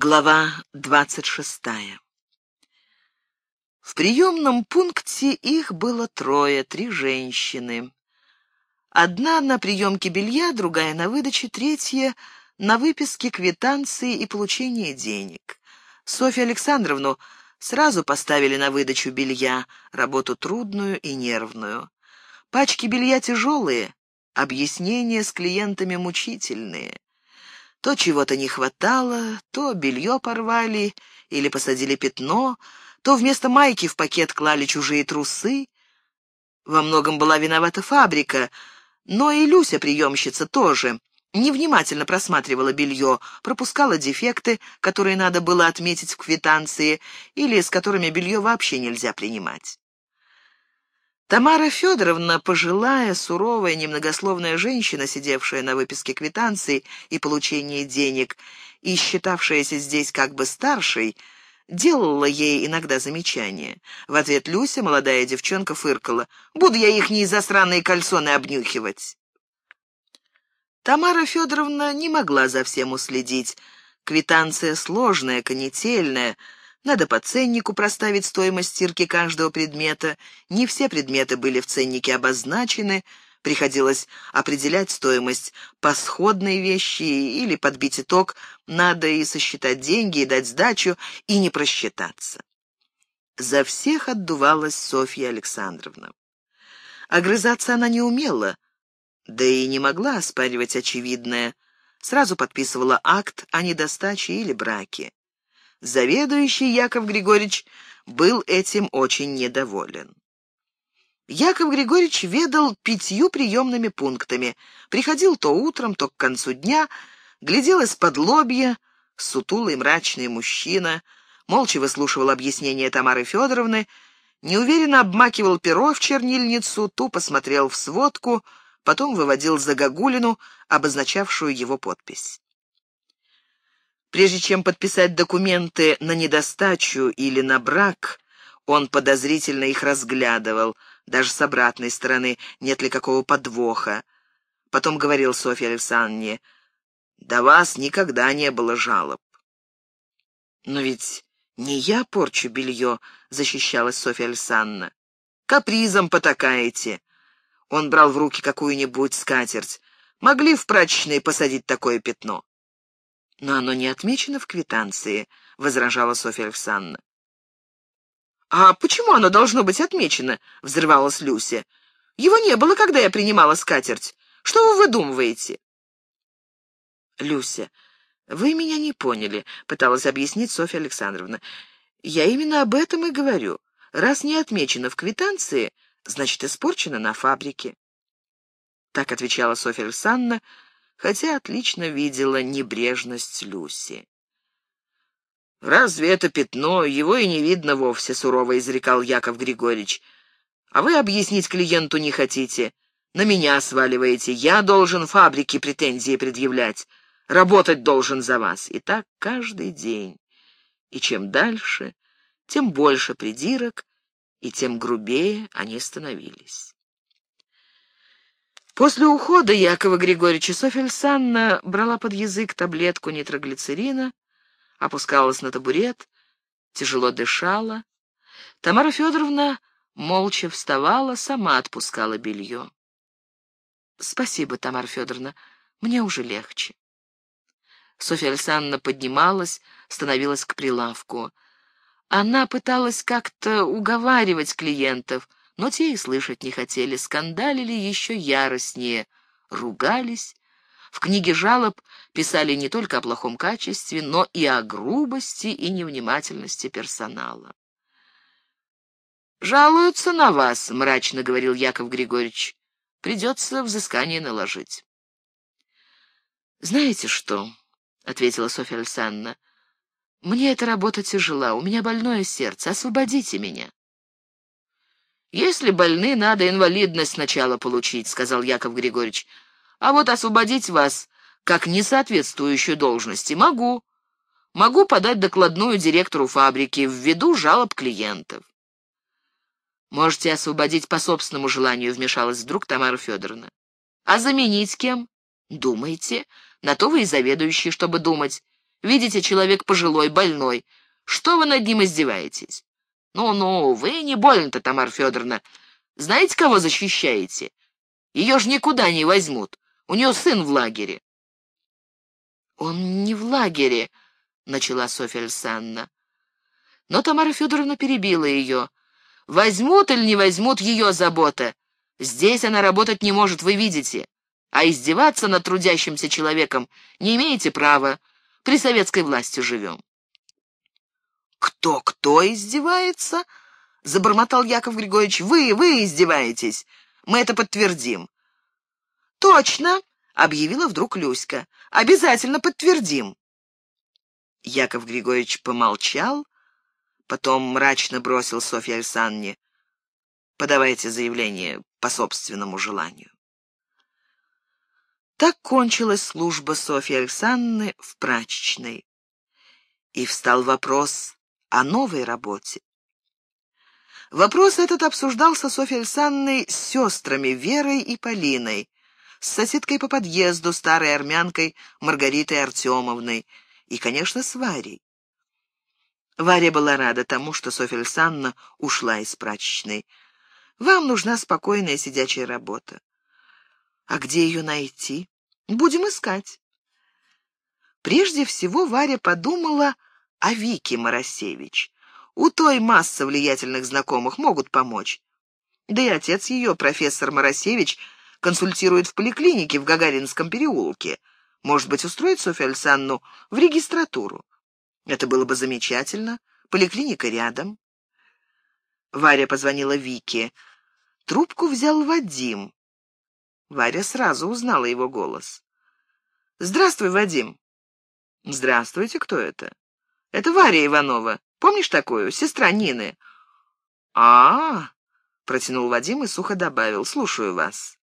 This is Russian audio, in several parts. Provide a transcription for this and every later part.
Глава двадцать шестая В приемном пункте их было трое, три женщины. Одна на приемке белья, другая на выдаче, третья на выписке квитанции и получении денег. Софью Александровну сразу поставили на выдачу белья, работу трудную и нервную. Пачки белья тяжелые, объяснения с клиентами мучительные. То чего-то не хватало, то белье порвали или посадили пятно, то вместо майки в пакет клали чужие трусы. Во многом была виновата фабрика, но и Люся, приемщица, тоже невнимательно просматривала белье, пропускала дефекты, которые надо было отметить в квитанции или с которыми белье вообще нельзя принимать. Тамара Федоровна, пожилая, суровая, немногословная женщина, сидевшая на выписке квитанций и получении денег и считавшаяся здесь как бы старшей, делала ей иногда замечания. В ответ Люся, молодая девчонка, фыркала. «Буду я их не засранные кальсоны обнюхивать». Тамара Федоровна не могла за всем уследить. Квитанция сложная, конетельная — надо по ценнику проставить стоимость стирки каждого предмета. Не все предметы были в ценнике обозначены, приходилось определять стоимость по сходной вещи или подбить итог, надо и сосчитать деньги, и дать сдачу, и не просчитаться. За всех отдувалась Софья Александровна. Огрызаться она не умела, да и не могла оспаривать очевидное. Сразу подписывала акт о недостаче или браке. Заведующий Яков Григорьевич был этим очень недоволен. Яков Григорьевич ведал пятью приемными пунктами. Приходил то утром, то к концу дня, глядел из-под лобья, сутулый мрачный мужчина, молча выслушивал объяснения Тамары Федоровны, неуверенно обмакивал перо в чернильницу, тупо смотрел в сводку, потом выводил загогулину, обозначавшую его подпись. Прежде чем подписать документы на недостачу или на брак, он подозрительно их разглядывал, даже с обратной стороны, нет ли какого подвоха. Потом говорил Софье Александровне, «До вас никогда не было жалоб». «Но ведь не я порчу белье», — защищалась Софья Александровна. «Капризом потакаете». Он брал в руки какую-нибудь скатерть. Могли в прачечной посадить такое пятно. «Но оно не отмечено в квитанции», — возражала Софья Александровна. «А почему оно должно быть отмечено?» — взрывалась Люся. «Его не было, когда я принимала скатерть. Что вы выдумываете?» «Люся, вы меня не поняли», — пыталась объяснить Софья Александровна. «Я именно об этом и говорю. Раз не отмечено в квитанции, значит, испорчено на фабрике». Так отвечала Софья Александровна, — хотя отлично видела небрежность Люси. «Разве это пятно? Его и не видно вовсе», — сурово изрекал Яков Григорьевич. «А вы объяснить клиенту не хотите. На меня сваливаете. Я должен фабрике претензии предъявлять. Работать должен за вас. И так каждый день. И чем дальше, тем больше придирок, и тем грубее они становились. После ухода Якова Григорьевича Софья Александровна брала под язык таблетку нитроглицерина, опускалась на табурет, тяжело дышала. Тамара Федоровна молча вставала, сама отпускала белье. «Спасибо, Тамара Федоровна, мне уже легче». Софья Александровна поднималась, становилась к прилавку. Она пыталась как-то уговаривать клиентов — но те и слышать не хотели, скандалили еще яростнее, ругались. В книге жалоб писали не только о плохом качестве, но и о грубости и невнимательности персонала. «Жалуются на вас», — мрачно говорил Яков Григорьевич. «Придется взыскание наложить». «Знаете что?» — ответила Софья Александровна. «Мне эта работа тяжела, у меня больное сердце, освободите меня». «Если больны, надо инвалидность сначала получить», — сказал Яков Григорьевич. «А вот освободить вас, как несоответствующую должности, могу. Могу подать докладную директору фабрики ввиду жалоб клиентов». «Можете освободить по собственному желанию», — вмешалась вдруг Тамара Федоровна. «А заменить кем?» «Думайте. На то вы и заведующий, чтобы думать. Видите, человек пожилой, больной. Что вы над ним издеваетесь? Ну-ну, вы не больно-то, Тамара Федоровна. Знаете, кого защищаете? Ее ж никуда не возьмут. У нее сын в лагере. Он не в лагере, начала Софья Александровна. Но Тамара Федоровна перебила ее. Возьмут или не возьмут ее забота. Здесь она работать не может, вы видите. А издеваться над трудящимся человеком не имеете права. При советской власти живем. «Кто-кто издевается?» — забормотал Яков Григорьевич. «Вы, вы издеваетесь. Мы это подтвердим». «Точно!» — объявила вдруг Люська. «Обязательно подтвердим». Яков Григорьевич помолчал, потом мрачно бросил Софье Александровне. «Подавайте заявление по собственному желанию». Так кончилась служба Софьи Александровны в прачечной. И встал вопрос о новой работе. Вопрос этот обсуждался Софьей Александровной с сестрами Верой и Полиной, с соседкой по подъезду, старой армянкой Маргаритой Артемовной и, конечно, с Варей. Варя была рада тому, что Софья Александровна ушла из прачечной. Вам нужна спокойная сидячая работа. А где ее найти? Будем искать. Прежде всего Варя подумала о Вике Моросевич. У той масса влиятельных знакомых могут помочь. Да и отец ее, профессор Моросевич, консультирует в поликлинике в Гагаринском переулке. Может быть, устроить Софью Александровну в регистратуру. Это было бы замечательно. Поликлиника рядом. Варя позвонила Вике. Трубку взял Вадим. Варя сразу узнала его голос. «Здравствуй, Вадим». «Здравствуйте, кто это?» «Это Варя Иванова. Помнишь такую? Сестра Нины». А -а протянул Вадим и сухо добавил. «Слушаю вас».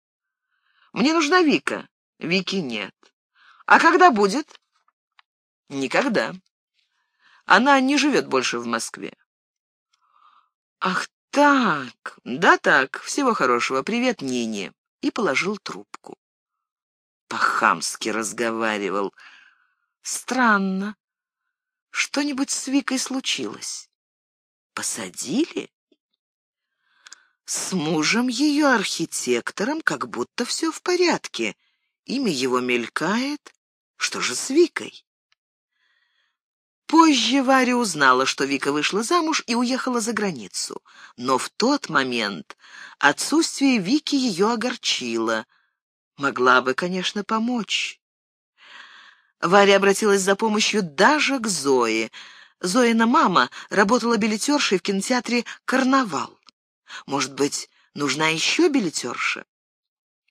«Мне нужна Вика». «Вики нет». «А когда будет?» «Никогда. Она не живет больше в Москве». «Ах так, да так, всего хорошего. Привет, Нине» и положил трубку. По-хамски разговаривал. Странно. Что-нибудь с Викой случилось? Посадили? С мужем ее архитектором как будто все в порядке. Имя его мелькает. Что же с Викой? Позже Варя узнала, что Вика вышла замуж и уехала за границу. Но в тот момент отсутствие Вики ее огорчило. Могла бы, конечно, помочь. Варя обратилась за помощью даже к Зое. Зоина мама работала билетершей в кинотеатре «Карнавал». Может быть, нужна еще билетерша?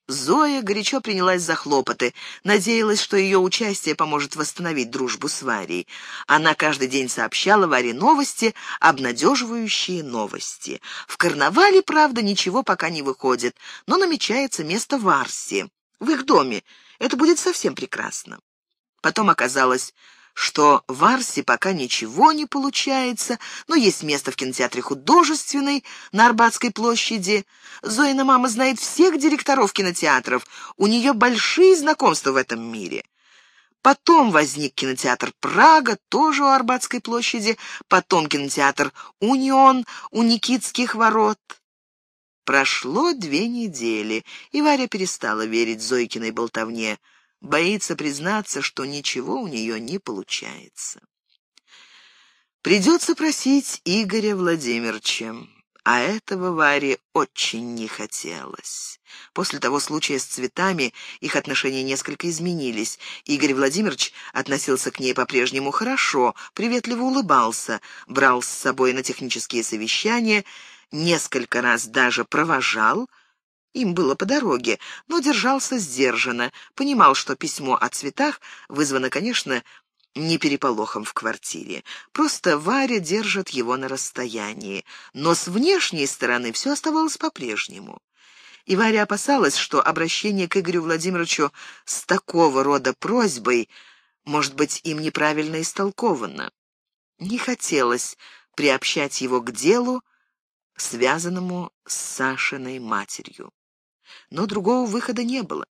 Зоя горячо принялась за хлопоты, надеялась, что ее участие поможет восстановить дружбу с Варей. Она каждый день сообщала Варе новости, обнадеживающие новости. В карнавале, правда, ничего пока не выходит, но намечается место в Арсе, в их доме. Это будет совсем прекрасно. Потом оказалось, что в Арсе пока ничего не получается, но есть место в кинотеатре художественной на Арбатской площади. Зоина мама знает всех директоров кинотеатров, у нее большие знакомства в этом мире. Потом возник кинотеатр «Прага», тоже у Арбатской площади, потом кинотеатр «Унион» у Никитских ворот. Прошло две недели, и Варя перестала верить Зойкиной болтовне — боится признаться, что ничего у нее не получается. Придется просить Игоря Владимировича, а этого Варе очень не хотелось. После того случая с цветами их отношения несколько изменились. Игорь Владимирович относился к ней по-прежнему хорошо, приветливо улыбался, брал с собой на технические совещания, несколько раз даже провожал — им было по дороге, но держался сдержанно, понимал, что письмо о цветах вызвано, конечно, не переполохом в квартире. Просто Варя держит его на расстоянии. Но с внешней стороны все оставалось по-прежнему. И Варя опасалась, что обращение к Игорю Владимировичу с такого рода просьбой может быть им неправильно истолковано. Не хотелось приобщать его к делу, связанному с Сашиной матерью но другого выхода не было.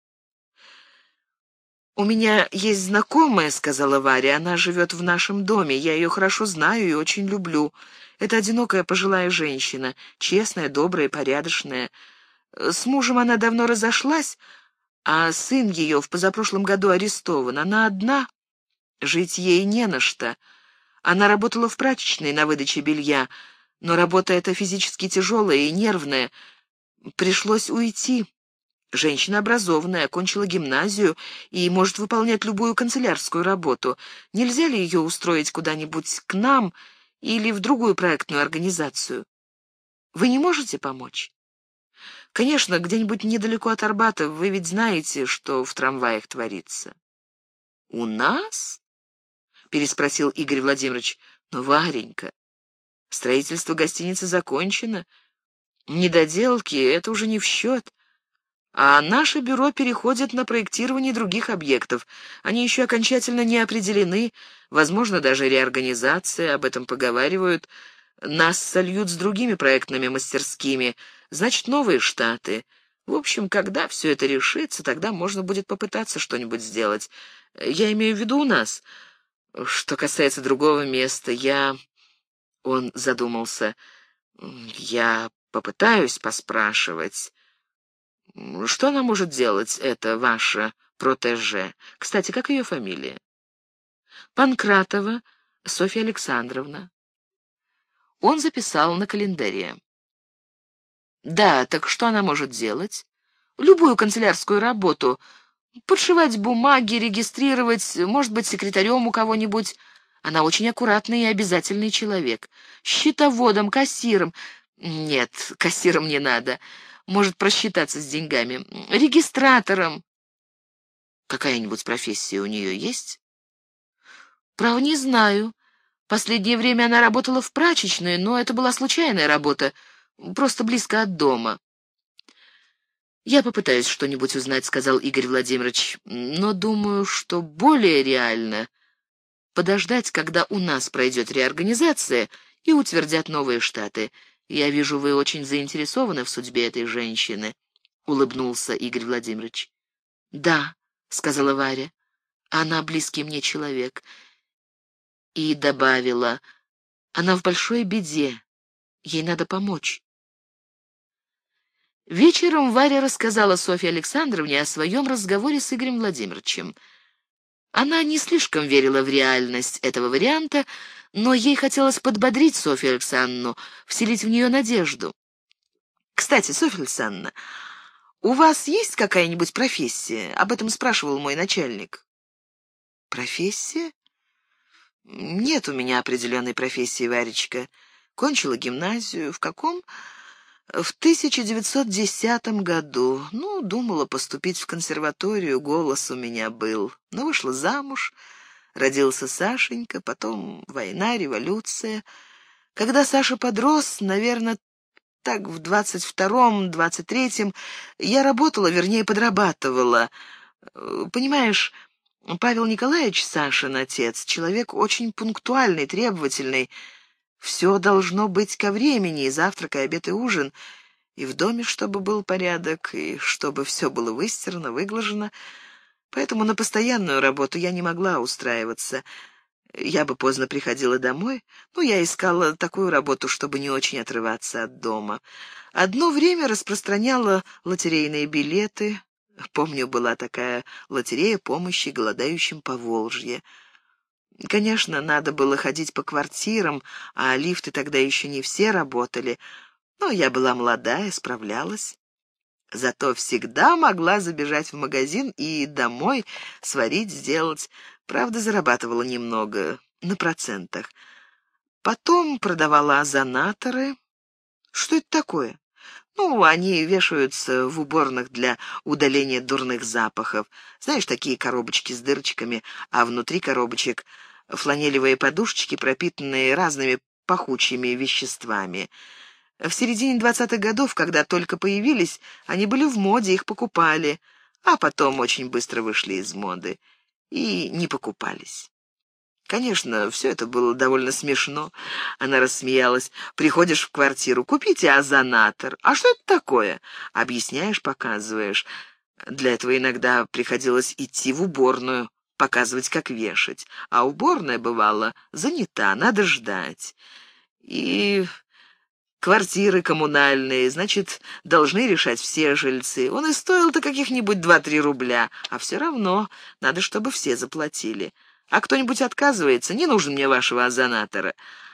«У меня есть знакомая», — сказала Варя. «Она живет в нашем доме. Я ее хорошо знаю и очень люблю. Это одинокая пожилая женщина, честная, добрая, порядочная. С мужем она давно разошлась, а сын ее в позапрошлом году арестован. Она одна, жить ей не на что. Она работала в прачечной на выдаче белья, но работа эта физически тяжелая и нервная. Пришлось уйти». Женщина образованная, окончила гимназию и может выполнять любую канцелярскую работу. Нельзя ли ее устроить куда-нибудь к нам или в другую проектную организацию? Вы не можете помочь? Конечно, где-нибудь недалеко от Арбата, вы ведь знаете, что в трамваях творится. «У нас?» — переспросил Игорь Владимирович. «Но, Варенька, строительство гостиницы закончено. Недоделки — это уже не в счет. А наше бюро переходит на проектирование других объектов. Они еще окончательно не определены, возможно, даже реорганизация, об этом поговаривают. Нас сольют с другими проектными мастерскими, значит, новые штаты. В общем, когда все это решится, тогда можно будет попытаться что-нибудь сделать. Я имею в виду у нас. Что касается другого места, я... Он задумался. Я попытаюсь поспрашивать. Что она может делать, это ваша протеже? Кстати, как ее фамилия? Панкратова Софья Александровна. Он записал на календаре. Да, так что она может делать? Любую канцелярскую работу. Подшивать бумаги, регистрировать, может быть, секретарем у кого-нибудь. Она очень аккуратный и обязательный человек. Счетоводом, кассиром. Нет, кассиром не надо может просчитаться с деньгами. Регистратором. Какая-нибудь профессия у нее есть? Право не знаю. Последнее время она работала в прачечной, но это была случайная работа, просто близко от дома. «Я попытаюсь что-нибудь узнать», — сказал Игорь Владимирович, «но думаю, что более реально подождать, когда у нас пройдет реорганизация и утвердят новые штаты. «Я вижу, вы очень заинтересованы в судьбе этой женщины», — улыбнулся Игорь Владимирович. «Да», — сказала Варя, — «она близкий мне человек». И добавила, «Она в большой беде, ей надо помочь». Вечером Варя рассказала Софье Александровне о своем разговоре с Игорем Владимировичем. Она не слишком верила в реальность этого варианта, но ей хотелось подбодрить Софью Александровну, вселить в нее надежду. «Кстати, Софья Александровна, у вас есть какая-нибудь профессия?» — об этом спрашивал мой начальник. «Профессия?» «Нет у меня определенной профессии, Варечка. Кончила гимназию. В каком?» «В 1910 году. Ну, думала поступить в консерваторию, голос у меня был. Но вышла замуж». Родился Сашенька, потом война, революция. Когда Саша подрос, наверное, так в двадцать втором, двадцать третьем, я работала, вернее, подрабатывала. Понимаешь, Павел Николаевич, Сашин отец, человек очень пунктуальный, требовательный. Все должно быть ко времени, и завтрак, и обед, и ужин, и в доме, чтобы был порядок, и чтобы все было выстирано, выглажено — Поэтому на постоянную работу я не могла устраиваться. Я бы поздно приходила домой, но я искала такую работу, чтобы не очень отрываться от дома. Одно время распространяла лотерейные билеты. Помню, была такая лотерея помощи голодающим по Волжье. Конечно, надо было ходить по квартирам, а лифты тогда еще не все работали, но я была молодая, справлялась. Зато всегда могла забежать в магазин и домой сварить, сделать. Правда, зарабатывала немного, на процентах. Потом продавала озонаторы. Что это такое? Ну, они вешаются в уборных для удаления дурных запахов. Знаешь, такие коробочки с дырочками, а внутри коробочек фланелевые подушечки, пропитанные разными пахучими веществами. В середине двадцатых годов, когда только появились, они были в моде, их покупали, а потом очень быстро вышли из моды и не покупались. Конечно, все это было довольно смешно. Она рассмеялась. Приходишь в квартиру, купите озонатор. А что это такое? Объясняешь, показываешь. Для этого иногда приходилось идти в уборную, показывать, как вешать. А уборная, бывала, занята, надо ждать. И квартиры коммунальные, значит, должны решать все жильцы. Он и стоил-то каких-нибудь два-три рубля, а все равно надо, чтобы все заплатили. А кто-нибудь отказывается, не нужен мне вашего озонатора.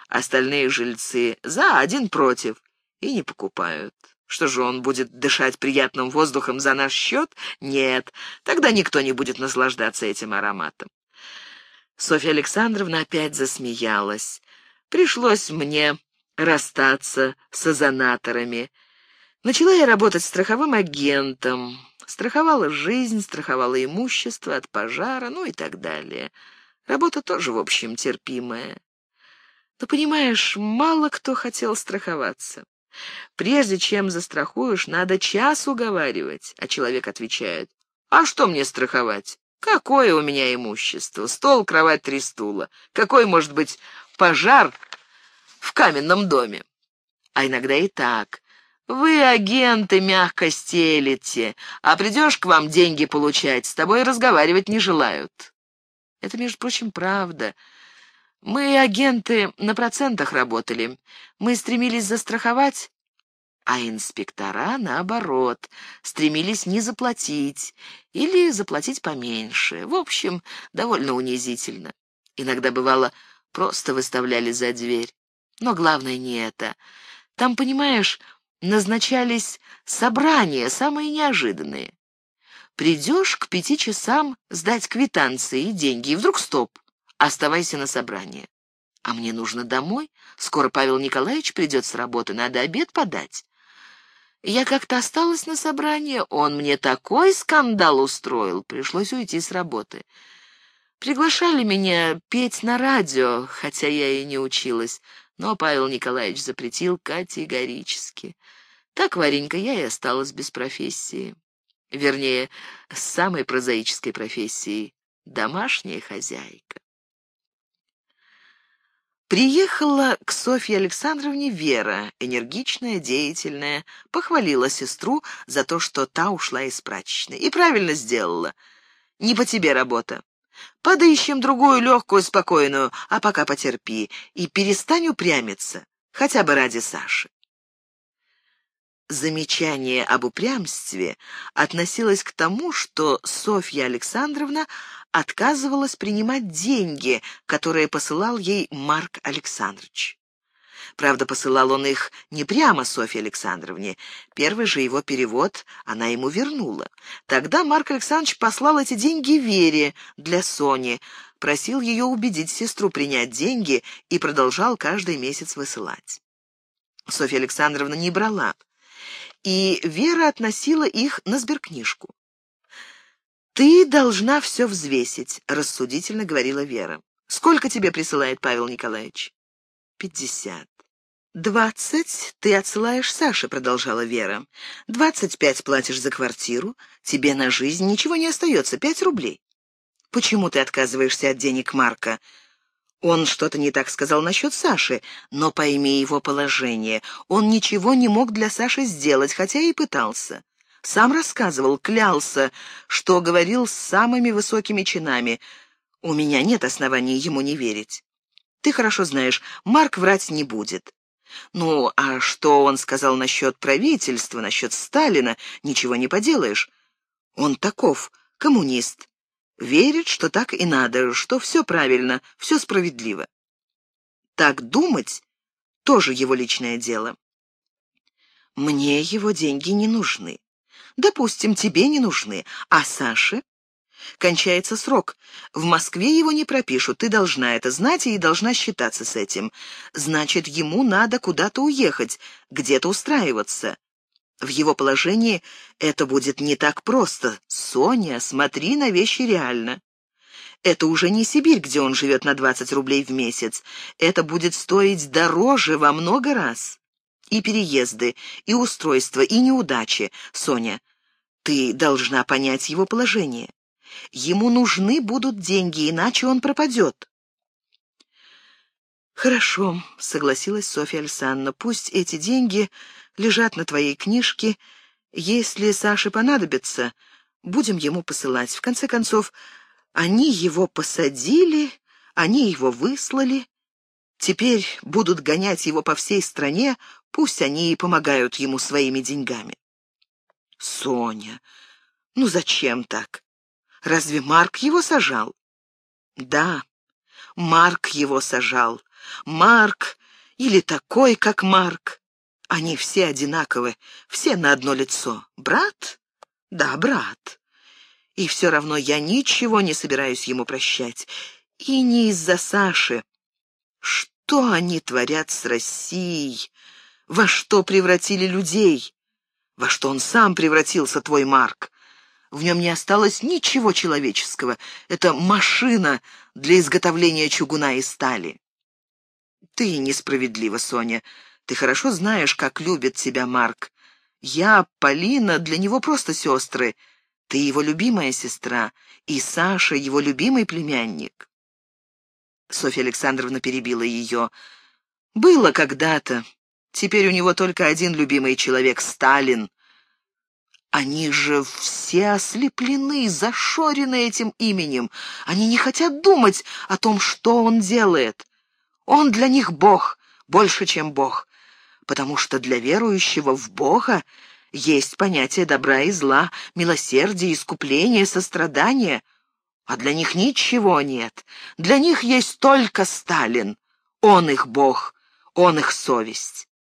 Остальные жильцы за, один против, и не покупают. Что же он будет дышать приятным воздухом за наш счет? Нет, тогда никто не будет наслаждаться этим ароматом. Софья Александровна опять засмеялась. Пришлось мне расстаться с озонаторами. Начала я работать страховым агентом. Страховала жизнь, страховала имущество от пожара, ну и так далее. Работа тоже, в общем, терпимая. Но, понимаешь, мало кто хотел страховаться. Прежде чем застрахуешь, надо час уговаривать. А человек отвечает, а что мне страховать? Какое у меня имущество? Стол, кровать, три стула. Какой может быть пожар в каменном доме? А иногда и так. Вы, агенты, мягко стелите, а придешь к вам деньги получать, с тобой разговаривать не желают. Это, между прочим, правда. Мы, агенты, на процентах работали. Мы стремились застраховать, а инспектора, наоборот, стремились не заплатить или заплатить поменьше. В общем, довольно унизительно. Иногда, бывало, просто выставляли за дверь. Но главное не это. Там, понимаешь, назначались собрания, самые неожиданные. Придешь к пяти часам сдать квитанции и деньги, и вдруг стоп. Оставайся на собрании. А мне нужно домой. Скоро Павел Николаевич придет с работы, надо обед подать. Я как-то осталась на собрании, он мне такой скандал устроил, пришлось уйти с работы. Приглашали меня петь на радио, хотя я и не училась, но Павел Николаевич запретил категорически. Так, Варенька, я и осталась без профессии. Вернее, с самой прозаической профессией — домашняя хозяйка. Приехала к Софье Александровне Вера, энергичная, деятельная, похвалила сестру за то, что та ушла из прачечной. И правильно сделала. Не по тебе работа. Подыщем другую легкую, спокойную, а пока потерпи и перестань упрямиться, хотя бы ради Саши. Замечание об упрямстве относилось к тому, что Софья Александровна отказывалась принимать деньги, которые посылал ей Марк Александрович. Правда, посылал он их не прямо Софье Александровне. Первый же его перевод она ему вернула. Тогда Марк Александрович послал эти деньги Вере для Сони, просил ее убедить сестру принять деньги и продолжал каждый месяц высылать. Софья Александровна не брала и Вера относила их на сберкнижку. «Ты должна все взвесить», — рассудительно говорила Вера. «Сколько тебе присылает Павел Николаевич?» «Пятьдесят». «Двадцать ты отсылаешь Саше», — продолжала Вера. «Двадцать пять платишь за квартиру. Тебе на жизнь ничего не остается, пять рублей». «Почему ты отказываешься от денег Марка?» Он что-то не так сказал насчет Саши, но пойми его положение. Он ничего не мог для Саши сделать, хотя и пытался. Сам рассказывал, клялся, что говорил с самыми высокими чинами. У меня нет оснований ему не верить. Ты хорошо знаешь, Марк врать не будет. Ну, а что он сказал насчет правительства, насчет Сталина, ничего не поделаешь. Он таков, коммунист. Верит, что так и надо, что все правильно, все справедливо. Так думать — тоже его личное дело. Мне его деньги не нужны. Допустим, тебе не нужны, а Саше? Кончается срок. В Москве его не пропишут, ты должна это знать и должна считаться с этим. Значит, ему надо куда-то уехать, где-то устраиваться. В его положении это будет не так просто. Соня, смотри на вещи реально. Это уже не Сибирь, где он живет на 20 рублей в месяц. Это будет стоить дороже во много раз. И переезды, и устройства, и неудачи. Соня, ты должна понять его положение. Ему нужны будут деньги, иначе он пропадет. «Хорошо», — согласилась Софья Александровна, — «пусть эти деньги лежат на твоей книжке. Если Саше понадобится, будем ему посылать. В конце концов, они его посадили, они его выслали. Теперь будут гонять его по всей стране, пусть они и помогают ему своими деньгами. Соня, ну зачем так? Разве Марк его сажал? Да, Марк его сажал. Марк или такой, как Марк. Они все одинаковы, все на одно лицо. Брат? Да, брат. И все равно я ничего не собираюсь ему прощать. И не из-за Саши. Что они творят с Россией? Во что превратили людей? Во что он сам превратился, твой Марк? В нем не осталось ничего человеческого. Это машина для изготовления чугуна и стали. Ты несправедлива, Соня. Ты хорошо знаешь, как любит тебя Марк. Я, Полина, для него просто сестры. Ты его любимая сестра, и Саша его любимый племянник. Софья Александровна перебила ее. Было когда-то. Теперь у него только один любимый человек — Сталин. Они же все ослеплены, зашорены этим именем. Они не хотят думать о том, что он делает. Он для них Бог, больше, чем Бог, потому что для верующего в Бога есть понятие добра и зла, милосердия, искупления, сострадания, а для них ничего нет. Для них есть только Сталин. Он их Бог, он их совесть.